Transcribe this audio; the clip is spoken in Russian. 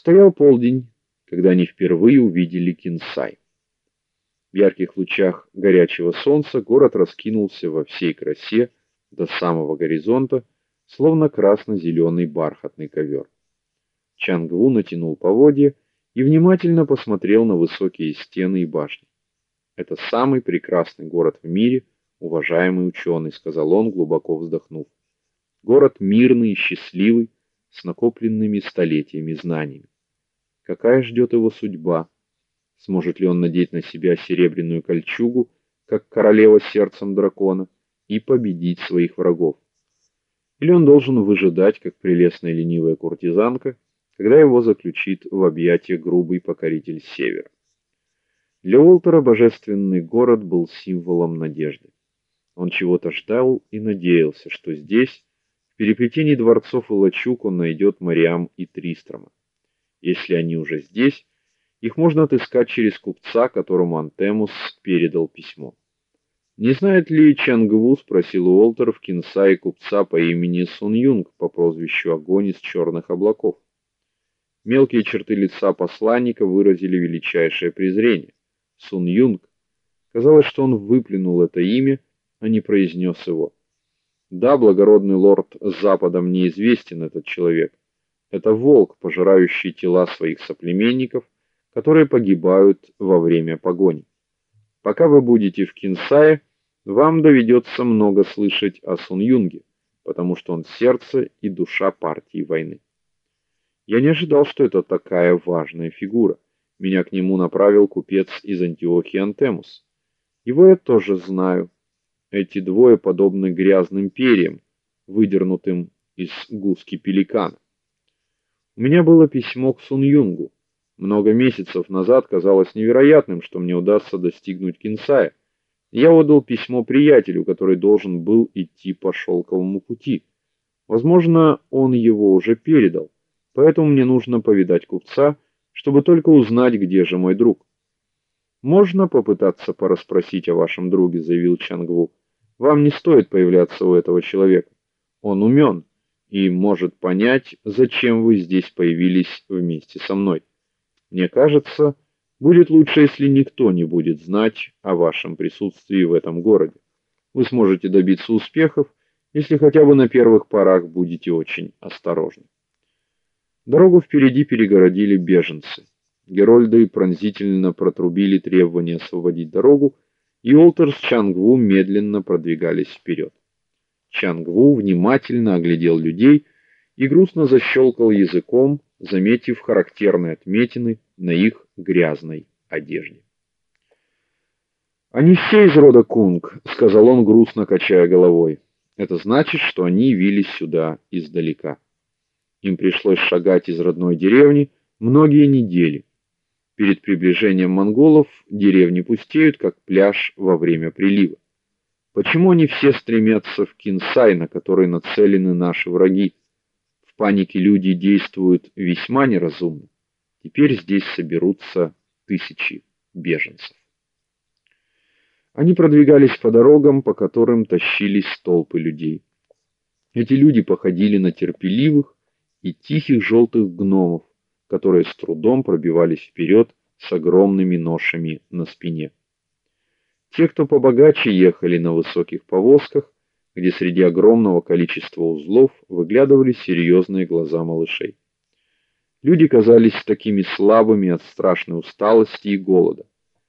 Стоял полдень, когда они впервые увидели Кинсай. В ярких лучах горячего солнца город раскинулся во всей красе до самого горизонта, словно красно зеленый бархатный ковер. Чангву натянул поводья и внимательно посмотрел на высокие стены и башни. Это самый прекрасный город в мире, уважаемый ученый», — сказал он, глубоко вздохнув. Город мирный и счастливый, с накопленными столетиями знаниями. Какая ждет его судьба? Сможет ли он надеть на себя серебряную кольчугу, как королева сердцем дракона, и победить своих врагов? Или он должен выжидать, как прелестная ленивая куртизанка, когда его заключит в объятия грубый покоритель севера? Для Уолтера божественный город был символом надежды. Он чего-то ждал и надеялся, что здесь, в переплетении дворцов и лачуг, он найдет Мариам и Тристрама. Если они уже здесь, их можно отыскать через купца, которому Антемус передал письмо. Не знает ли Чангву, спросил Уолтер в Кинсае купца по имени Сун Юнг по прозвищу Огонь из черных облаков. Мелкие черты лица посланника выразили величайшее презрение. Сун Юнг. Казалось, что он выплюнул это имя, а не произнес его. Да, благородный лорд запада мне известен этот человек. Это волк, пожирающий тела своих соплеменников, которые погибают во время погони. Пока вы будете в Кинсае, вам доведется много слышать о Сун Юнге, потому что он сердце и душа партии войны. Я не ожидал, что это такая важная фигура. Меня к нему направил купец из Антиохии Антемус. Его я тоже знаю. Эти двое подобны грязным перьям, выдернутым из гуски пеликана. У меня было письмо к Сун Юнгу. Много месяцев назад казалось невероятным, что мне удастся достигнуть Кинсая. Я отдал письмо приятелю, который должен был идти по шелковому пути. Возможно, он его уже передал. Поэтому мне нужно повидать купца чтобы только узнать, где же мой друг. Можно попытаться порасспросить о вашем друге, заявил Чангву. Вам не стоит появляться у этого человека. Он умен и может понять, зачем вы здесь появились вместе со мной. Мне кажется, будет лучше, если никто не будет знать о вашем присутствии в этом городе. Вы сможете добиться успехов, если хотя бы на первых порах будете очень осторожны. Дорогу впереди перегородили беженцы. Герольды пронзительно протрубили требование освободить дорогу, и Олтер с Чангву медленно продвигались вперед. Чангву внимательно оглядел людей и грустно защелкал языком, заметив характерные отметины на их грязной одежде. Они все из рода Кунг, сказал он грустно качая головой. Это значит, что они явились сюда издалека. Им пришлось шагать из родной деревни многие недели. Перед приближением монголов деревни пустеют, как пляж во время прилива. Почему они все стремятся в Кинсай, на который нацелены наши враги? В панике люди действуют весьма неразумно. Теперь здесь соберутся тысячи беженцев. Они продвигались по дорогам, по которым тащились толпы людей. Эти люди походили на терпеливых, и тихих желтых гномов, которые с трудом пробивались вперед с огромными ношами на спине. Те, кто побогаче, ехали на высоких повозках, где среди огромного количества узлов выглядывали серьезные глаза малышей. Люди казались такими слабыми от страшной усталости и голода.